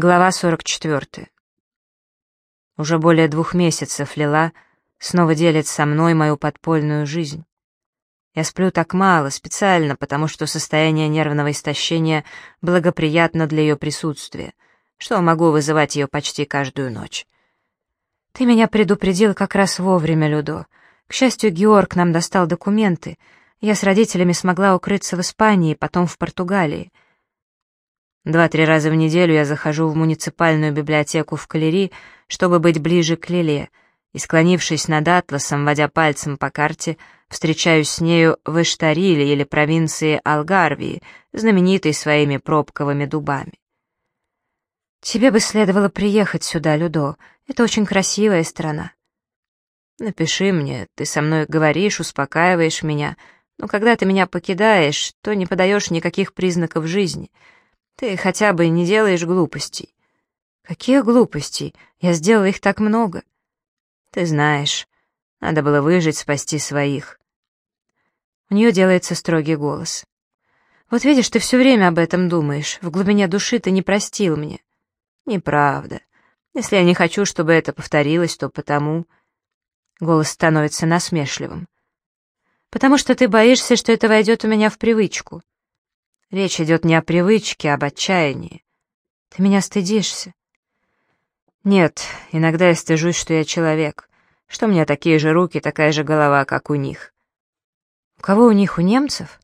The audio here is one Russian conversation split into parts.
Глава 44. Уже более двух месяцев Лила снова делит со мной мою подпольную жизнь. Я сплю так мало, специально, потому что состояние нервного истощения благоприятно для ее присутствия, что могу вызывать ее почти каждую ночь. Ты меня предупредил как раз вовремя, Людо. К счастью, Георг нам достал документы. Я с родителями смогла укрыться в Испании, потом в Португалии — Два-три раза в неделю я захожу в муниципальную библиотеку в Калери, чтобы быть ближе к Лиле, и, склонившись над атласом, водя пальцем по карте, встречаюсь с нею в Эштариле или провинции Алгарвии, знаменитой своими пробковыми дубами. «Тебе бы следовало приехать сюда, Людо. Это очень красивая страна». «Напиши мне, ты со мной говоришь, успокаиваешь меня, но когда ты меня покидаешь, то не подаешь никаких признаков жизни». Ты хотя бы не делаешь глупостей. Каких глупостей? Я сделала их так много. Ты знаешь, надо было выжить, спасти своих. У нее делается строгий голос. Вот видишь, ты все время об этом думаешь. В глубине души ты не простил мне. Неправда. Если я не хочу, чтобы это повторилось, то потому... Голос становится насмешливым. Потому что ты боишься, что это войдет у меня в привычку. Речь идет не о привычке, а об отчаянии. Ты меня стыдишься? Нет, иногда я стыжусь, что я человек, что у меня такие же руки, такая же голова, как у них. У кого у них, у немцев?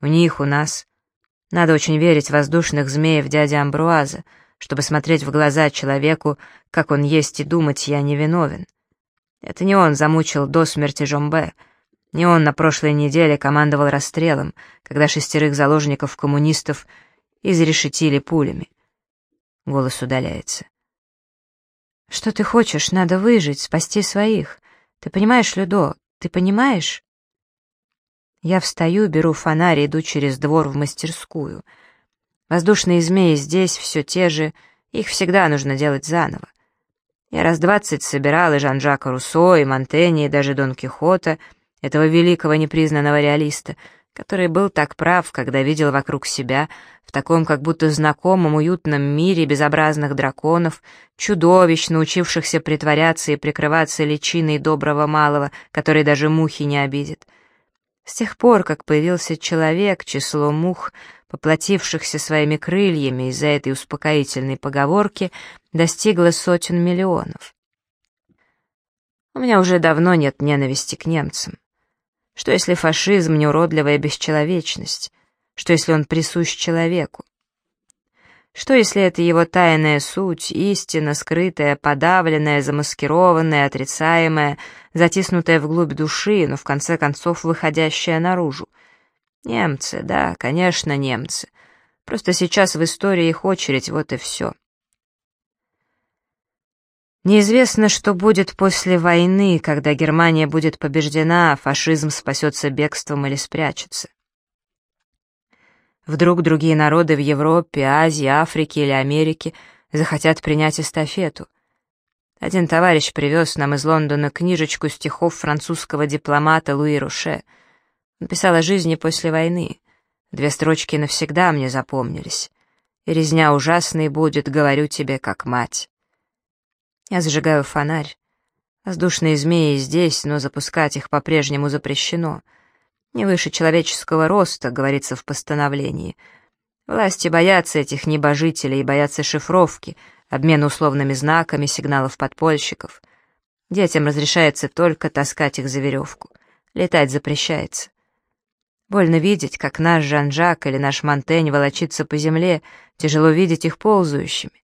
У них, у нас. Надо очень верить в воздушных змеев дяди Амбруаза, чтобы смотреть в глаза человеку, как он есть, и думать, я не виновен. Это не он замучил до смерти Жомбе, — не он на прошлой неделе командовал расстрелом, когда шестерых заложников-коммунистов изрешетили пулями. Голос удаляется. «Что ты хочешь? Надо выжить, спасти своих. Ты понимаешь, Людо, ты понимаешь?» Я встаю, беру фонарь иду через двор в мастерскую. Воздушные змеи здесь все те же, их всегда нужно делать заново. Я раз двадцать собирал и Жан-Жака Руссо, и Монтенья, и даже Дон Кихота — этого великого непризнанного реалиста, который был так прав, когда видел вокруг себя, в таком как будто знакомом уютном мире безобразных драконов, чудовищ, научившихся притворяться и прикрываться личиной доброго малого, который даже мухи не обидит. С тех пор, как появился человек, число мух, поплатившихся своими крыльями из-за этой успокоительной поговорки, достигло сотен миллионов. У меня уже давно нет ненависти к немцам. Что если фашизм — не уродливая бесчеловечность? Что если он присущ человеку? Что если это его тайная суть, истина, скрытая, подавленная, замаскированная, отрицаемая, затиснутая вглубь души, но в конце концов выходящая наружу? Немцы, да, конечно, немцы. Просто сейчас в истории их очередь, вот и все. Неизвестно, что будет после войны, когда Германия будет побеждена, а фашизм спасется бегством или спрячется. Вдруг другие народы в Европе, Азии, Африке или Америке захотят принять эстафету. Один товарищ привез нам из Лондона книжечку стихов французского дипломата Луи Руше. Он писал о жизни после войны. Две строчки навсегда мне запомнились. «И резня ужасной будет, говорю тебе, как мать». Я зажигаю фонарь. Воздушные змеи здесь, но запускать их по-прежнему запрещено. Не выше человеческого роста, говорится в постановлении. Власти боятся этих небожителей и боятся шифровки, обмена условными знаками, сигналов подпольщиков. Детям разрешается только таскать их за веревку. Летать запрещается. Больно видеть, как наш Жан-Жак или наш Монтень волочится по земле, тяжело видеть их ползающими.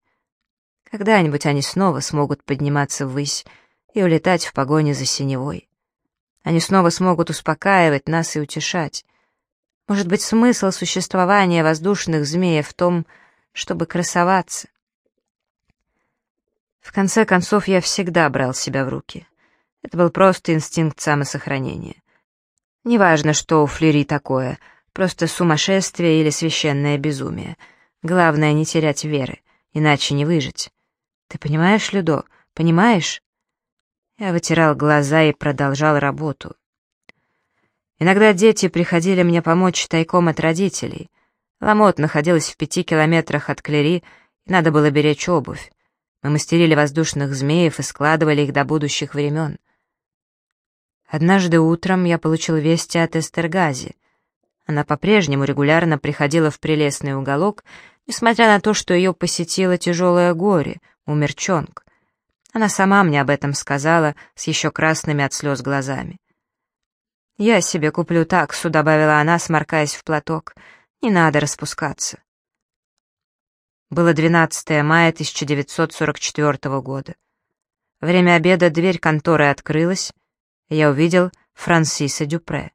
Когда-нибудь они снова смогут подниматься ввысь и улетать в погоне за синевой. Они снова смогут успокаивать нас и утешать. Может быть, смысл существования воздушных змей в том, чтобы красоваться. В конце концов, я всегда брал себя в руки. Это был просто инстинкт самосохранения. Неважно, что у Флери такое, просто сумасшествие или священное безумие. Главное — не терять веры, иначе не выжить. Ты понимаешь, Людо, понимаешь?» Я вытирал глаза и продолжал работу. Иногда дети приходили мне помочь тайком от родителей. Ламот находилась в пяти километрах от Клери, и надо было беречь обувь. Мы мастерили воздушных змеев и складывали их до будущих времен. Однажды утром я получил вести от Эстергази. Она по-прежнему регулярно приходила в прелестный уголок, несмотря на то, что ее посетило тяжелое горе, умер Чонг. Она сама мне об этом сказала с еще красными от слез глазами. «Я себе куплю таксу», — добавила она, сморкаясь в платок. «Не надо распускаться». Было 12 мая 1944 года. Время обеда дверь конторы открылась, и я увидел Франсиса Дюпре.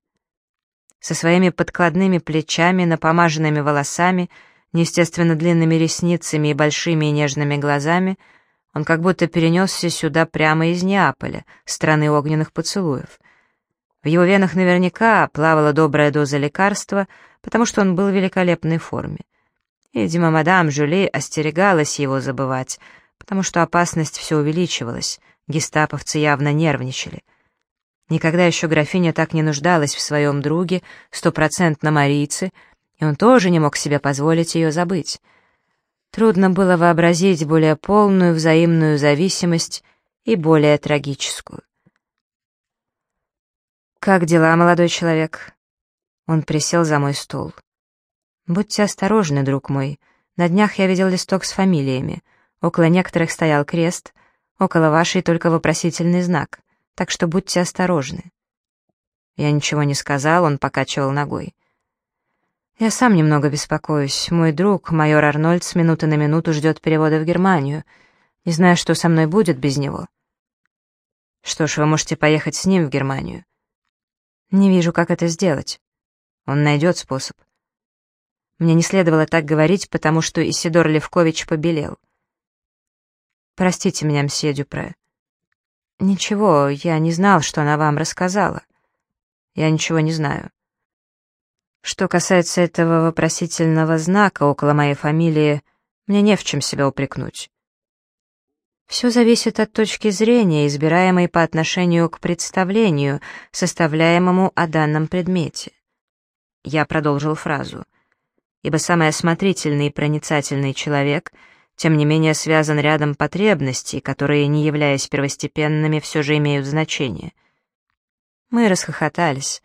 Со своими подкладными плечами, напомаженными волосами, неестественно длинными ресницами и большими и нежными глазами, он как будто перенесся сюда прямо из Неаполя, страны огненных поцелуев. В его венах наверняка плавала добрая доза лекарства, потому что он был в великолепной форме. Видимо, мадам Жюли остерегалась его забывать, потому что опасность все увеличивалась, гестаповцы явно нервничали. Никогда еще графиня так не нуждалась в своем друге, стопроцентно марийце, и он тоже не мог себе позволить ее забыть. Трудно было вообразить более полную взаимную зависимость и более трагическую. «Как дела, молодой человек?» Он присел за мой стол. «Будьте осторожны, друг мой. На днях я видел листок с фамилиями. Около некоторых стоял крест, около вашей только вопросительный знак. Так что будьте осторожны». Я ничего не сказал, он покачивал ногой. «Я сам немного беспокоюсь. Мой друг, майор Арнольд, с минуты на минуту ждет перевода в Германию. Не знаю, что со мной будет без него». «Что ж, вы можете поехать с ним в Германию». «Не вижу, как это сделать. Он найдет способ». Мне не следовало так говорить, потому что Исидор Левкович побелел. «Простите меня, мсье Дюпре». «Ничего, я не знал, что она вам рассказала. Я ничего не знаю». Что касается этого вопросительного знака около моей фамилии, мне не в чем себя упрекнуть. Все зависит от точки зрения, избираемой по отношению к представлению, составляемому о данном предмете. Я продолжил фразу ибо самый осмотрительный и проницательный человек, тем не менее связан рядом потребностей, которые, не являясь первостепенными, все же имеют значение. Мы расхохотались.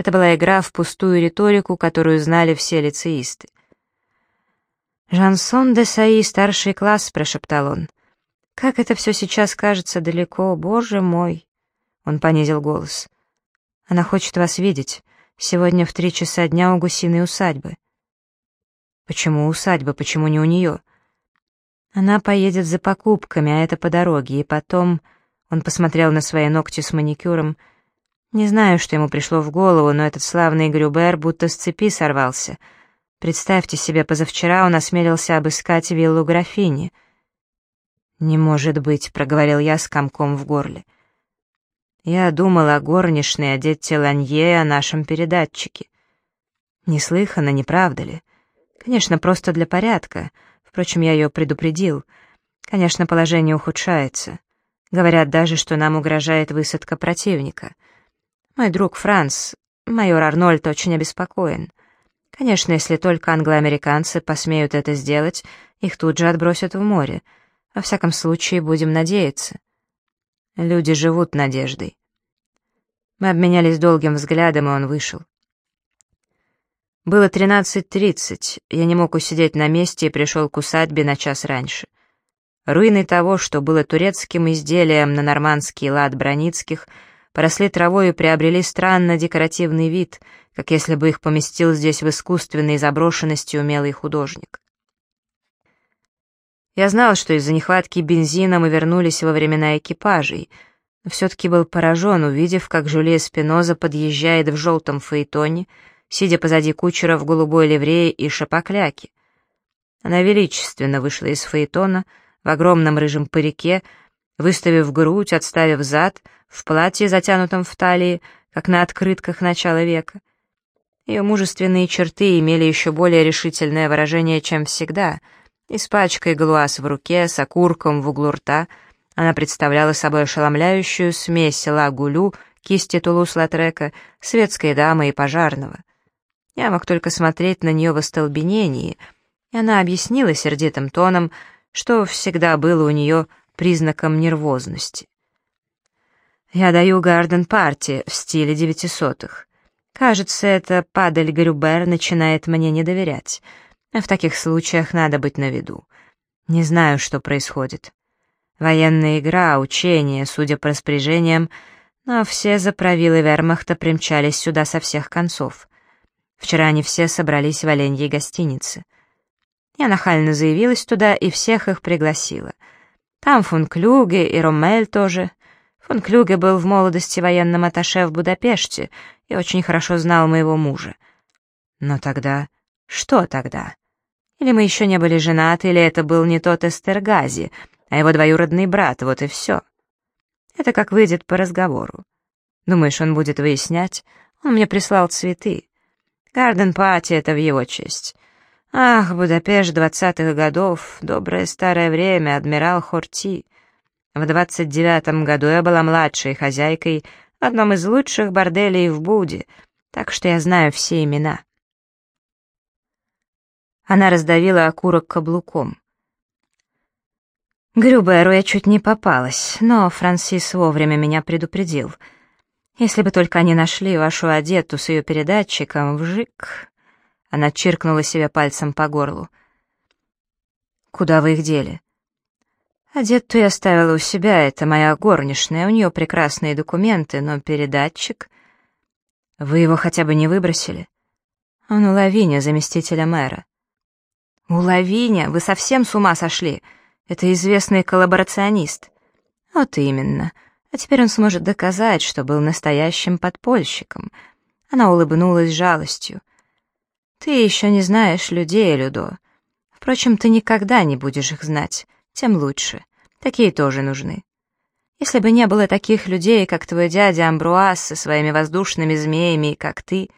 Это была игра в пустую риторику, которую знали все лицеисты. «Жансон де Саи, старший класс», — прошептал он. «Как это все сейчас кажется далеко, боже мой!» Он понизил голос. «Она хочет вас видеть. Сегодня в три часа дня у гусиной усадьбы». Почему усадьба, почему не у нее? Она поедет за покупками, а это по дороге, и потом... Он посмотрел на свои ногти с маникюром. Не знаю, что ему пришло в голову, но этот славный Грюбер будто с цепи сорвался. Представьте себе, позавчера он осмелился обыскать виллу графини. «Не может быть», — проговорил я с комком в горле. Я думал о горничной, о дете Ланье, о нашем передатчике. Неслыханно, не правда ли? Конечно, просто для порядка. Впрочем, я ее предупредил. Конечно, положение ухудшается. Говорят даже, что нам угрожает высадка противника. Мой друг Франц, майор Арнольд, очень обеспокоен. Конечно, если только англоамериканцы посмеют это сделать, их тут же отбросят в море. Во всяком случае, будем надеяться. Люди живут надеждой. Мы обменялись долгим взглядом, и он вышел. Было 13.30, я не мог усидеть на месте и пришел к усадьбе на час раньше. Руины того, что было турецким изделием на нормандский лад Броницких, поросли травой и приобрели странно декоративный вид, как если бы их поместил здесь в искусственной заброшенности умелый художник. Я знал, что из-за нехватки бензина мы вернулись во времена экипажей, но все-таки был поражен, увидев, как Жюлия Спиноза подъезжает в желтом фаэтоне, сидя позади кучера в голубой ливрее и шапокляке. Она величественно вышла из фаэтона в огромном рыжем парике, выставив грудь, отставив зад, в платье, затянутом в талии, как на открытках начала века. Ее мужественные черты имели еще более решительное выражение, чем всегда. И с пачкой глуаз в руке, с окурком в углу рта, она представляла собой ошеломляющую смесь лагулю, кисти Тулус-Латрека, светской дамы и пожарного. Я мог только смотреть на нее в остолбенении, И она объяснила сердитым тоном, что всегда было у нее признаком нервозности. «Я даю гарден-парти в стиле девятисотых. Кажется, эта падаль Грюбер начинает мне не доверять. В таких случаях надо быть на виду. Не знаю, что происходит. Военная игра, учение, судя по распоряжениям, но все заправилы вермахта примчались сюда со всех концов. Вчера они все собрались в Оленьей гостинице. Я нахально заявилась туда и всех их пригласила. Там фон Клюге и Ромель тоже. Фон Клюге был в молодости военным атташе в Будапеште и очень хорошо знал моего мужа. Но тогда... Что тогда? Или мы еще не были женаты, или это был не тот Эстергази, а его двоюродный брат, вот и все. Это как выйдет по разговору. Думаешь, он будет выяснять? Он мне прислал цветы. Гарден-пати — это в его честь. Ах, Будапешт двадцатых годов, доброе старое время, адмирал Хорти. В двадцать девятом году я была младшей хозяйкой в одном из лучших борделей в Буде, так что я знаю все имена. Она раздавила окурок каблуком. Грюберу я чуть не попалась, но Франсис вовремя меня предупредил. Если бы только они нашли вашу одету с ее передатчиком, вжик... Она чиркнула себя пальцем по горлу. «Куда вы их дели?» «Одетту я оставила у себя, это моя горничная, у нее прекрасные документы, но передатчик...» «Вы его хотя бы не выбросили?» «Он у Лавиня, заместителя мэра». «У Лавиня? Вы совсем с ума сошли? Это известный коллаборационист». «Вот именно. А теперь он сможет доказать, что был настоящим подпольщиком». Она улыбнулась жалостью. Ты еще не знаешь людей, Людо. Впрочем, ты никогда не будешь их знать, тем лучше. Такие тоже нужны. Если бы не было таких людей, как твой дядя Амбруаз со своими воздушными змеями, как ты...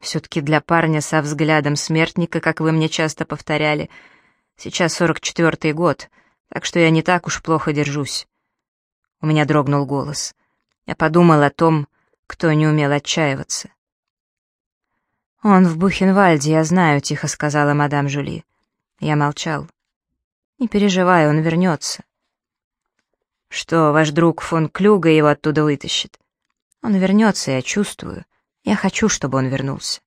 Все-таки для парня со взглядом смертника, как вы мне часто повторяли, сейчас сорок четвертый год, так что я не так уж плохо держусь. У меня дрогнул голос. Я подумал о том, кто не умел отчаиваться. «Он в Бухенвальде, я знаю», — тихо сказала мадам Жули. Я молчал. «Не переживай, он вернется». «Что, ваш друг фон Клюга его оттуда вытащит?» «Он вернется, я чувствую. Я хочу, чтобы он вернулся».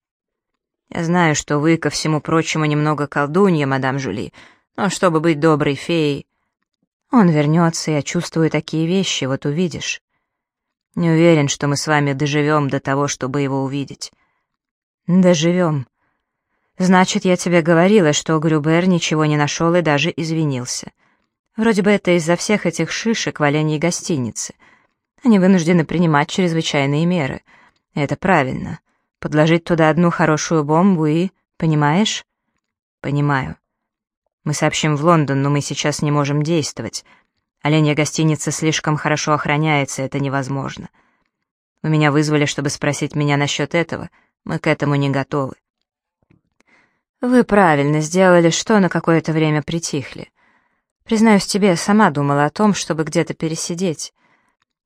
«Я знаю, что вы, ко всему прочему, немного колдунья, мадам Жули, но чтобы быть доброй феей...» «Он вернется, я чувствую такие вещи, вот увидишь». «Не уверен, что мы с вами доживем до того, чтобы его увидеть». «Доживем. Значит, я тебе говорила, что Грюбер ничего не нашел и даже извинился. Вроде бы это из-за всех этих шишек в оленьей гостинице. Они вынуждены принимать чрезвычайные меры. Это правильно. Подложить туда одну хорошую бомбу и... Понимаешь? Понимаю. Мы сообщим в Лондон, но мы сейчас не можем действовать. Оленья гостиница слишком хорошо охраняется, это невозможно. Вы меня вызвали, чтобы спросить меня насчет этого — мы к этому не готовы. Вы правильно сделали, что на какое-то время притихли. Признаюсь тебе, сама думала о том, чтобы где-то пересидеть.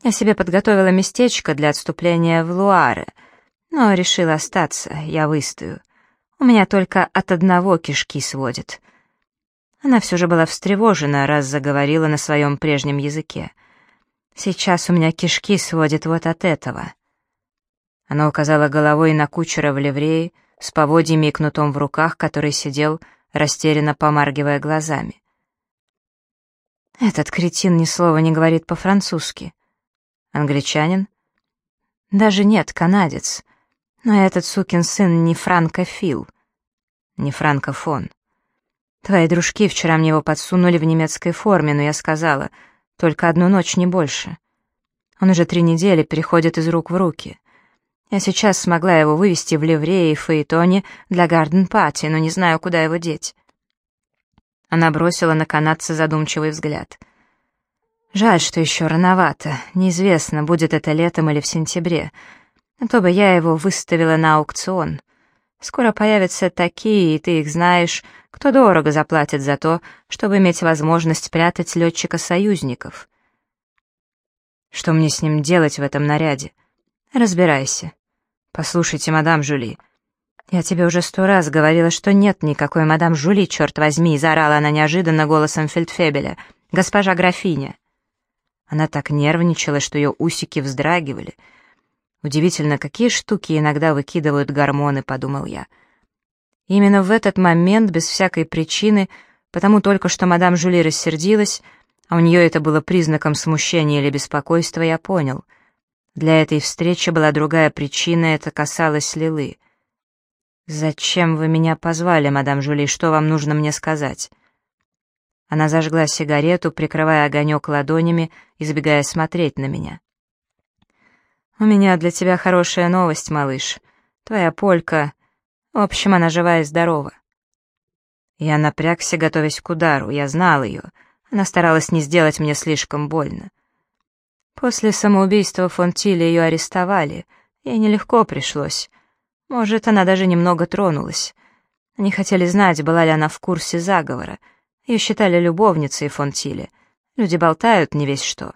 Я себе подготовила местечко для отступления в Луаре, но решила остаться, я выстою. У меня только от одного кишки сводит. Она все же была встревожена, раз заговорила на своем прежнем языке. Сейчас у меня кишки сводит вот от этого. Она указала головой на кучера в ливреи с поводьями и кнутом в руках, который сидел, растерянно помаргивая глазами. Этот кретин ни слова не говорит по-французски. Англичанин? Даже нет, канадец. Но этот сукин сын не франкофил, не франкофон. Твои дружки вчера мне его подсунули в немецкой форме, но я сказала, только одну ночь, не больше. Он уже три недели переходит из рук в руки. Я сейчас смогла его вывести в ливрее и фаэтоне для гарден-пати, но не знаю, куда его деть. Она бросила на канадца задумчивый взгляд. Жаль, что еще рановато. Неизвестно, будет это летом или в сентябре. А то бы я его выставила на аукцион. Скоро появятся такие, и ты их знаешь, кто дорого заплатит за то, чтобы иметь возможность прятать летчика-союзников. Что мне с ним делать в этом наряде? Разбирайся. «Послушайте, мадам Жюли, «Я тебе уже сто раз говорила, что нет никакой мадам Жули, черт возьми!» — заорала она неожиданно голосом фельдфебеля. «Госпожа графиня!» Она так нервничала, что ее усики вздрагивали. «Удивительно, какие штуки иногда выкидывают гормоны», — подумал я. Именно в этот момент, без всякой причины, потому только что мадам Жули рассердилась, а у нее это было признаком смущения или беспокойства, я понял. Для этой встречи была другая причина, это касалось Лилы. «Зачем вы меня позвали, мадам Жули? Что вам нужно мне сказать?» Она зажгла сигарету, прикрывая огонек ладонями, избегая смотреть на меня. «У меня для тебя хорошая новость, малыш. Твоя полька... В общем, она жива и здорова». Я напрягся, готовясь к удару. Я знал ее. Она старалась не сделать мне слишком больно. После самоубийства фон Тилли ее арестовали. Ей нелегко пришлось. Может, она даже немного тронулась. Они хотели знать, была ли она в курсе заговора. Ее считали любовницей фон Тиле. Люди болтают не весь что.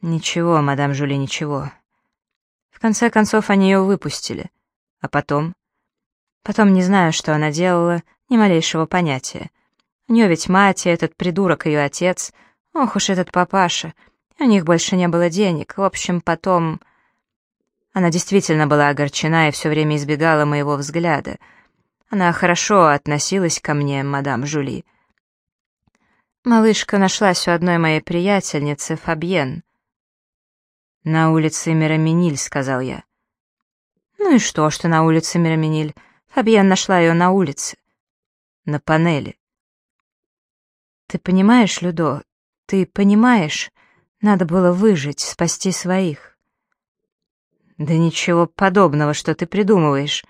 Ничего, мадам Жули, ничего. В конце концов, они ее выпустили. А потом? Потом не знаю, что она делала, ни малейшего понятия. У нее ведь мать и этот придурок ее отец. Ох уж этот папаша. У них больше не было денег. В общем, потом... Она действительно была огорчена и все время избегала моего взгляда. Она хорошо относилась ко мне, мадам Жули. Малышка нашлась у одной моей приятельницы, Фабьен. «На улице Мираминиль», — сказал я. «Ну и что, что на улице Мираминиль? Фабьен нашла ее на улице. На панели». «Ты понимаешь, Людо, ты понимаешь? Надо было выжить, спасти своих». «Да ничего подобного, что ты придумываешь.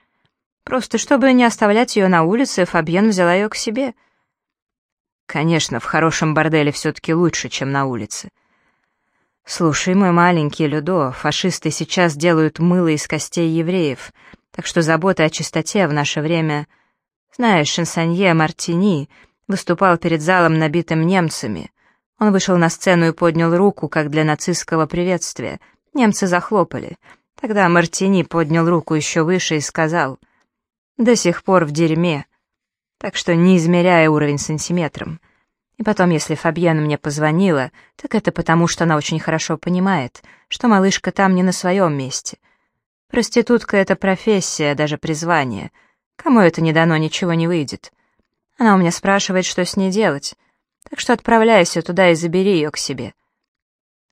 Просто чтобы не оставлять ее на улице, Фабьен взяла ее к себе». «Конечно, в хорошем борделе все-таки лучше, чем на улице». «Слушай, мой маленький Людо, фашисты сейчас делают мыло из костей евреев, так что забота о чистоте в наше время...» Знаешь, Шансонье Мартини выступал перед залом, набитым немцами. Он вышел на сцену и поднял руку, как для нацистского приветствия. Немцы захлопали. Тогда Мартини поднял руку еще выше и сказал, «До сих пор в дерьме, так что не измеряя уровень сантиметром. И потом, если Фабьена мне позвонила, так это потому, что она очень хорошо понимает, что малышка там не на своем месте. Проститутка — это профессия, даже призвание. Кому это не дано, ничего не выйдет. Она у меня спрашивает, что с ней делать. Так что отправляйся туда и забери ее к себе.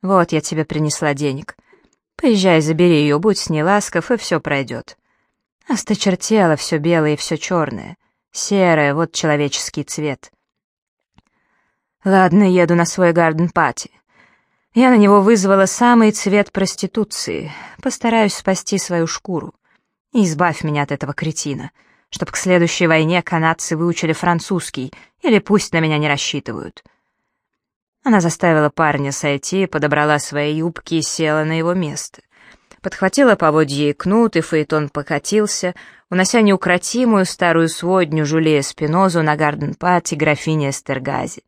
Вот я тебе принесла денег. Поезжай, забери ее, будь с ней ласков, и все пройдет. Осточертело все белое и все черное. Серое, вот человеческий цвет. Ладно, еду на свой гарден-пати. Я на него вызвала самый цвет проституции. Постараюсь спасти свою шкуру. И избавь меня от этого кретина, чтоб к следующей войне канадцы выучили французский, или пусть на меня не рассчитывают. Она заставила парня сойти, подобрала свои юбки и села на его место. Подхватила поводье и кнут, и Фаэтон покатился, унося неукротимую старую сводню Жулия Спинозу на гарден-пати графини Эстергази.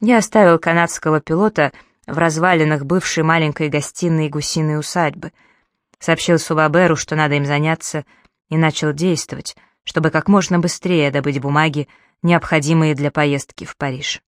Я оставил канадского пилота в развалинах бывшей маленькой гостиной гусиной усадьбы. Сообщил Субаберу, что надо им заняться, и начал действовать, чтобы как можно быстрее добыть бумаги, необходимые для поездки в Париж.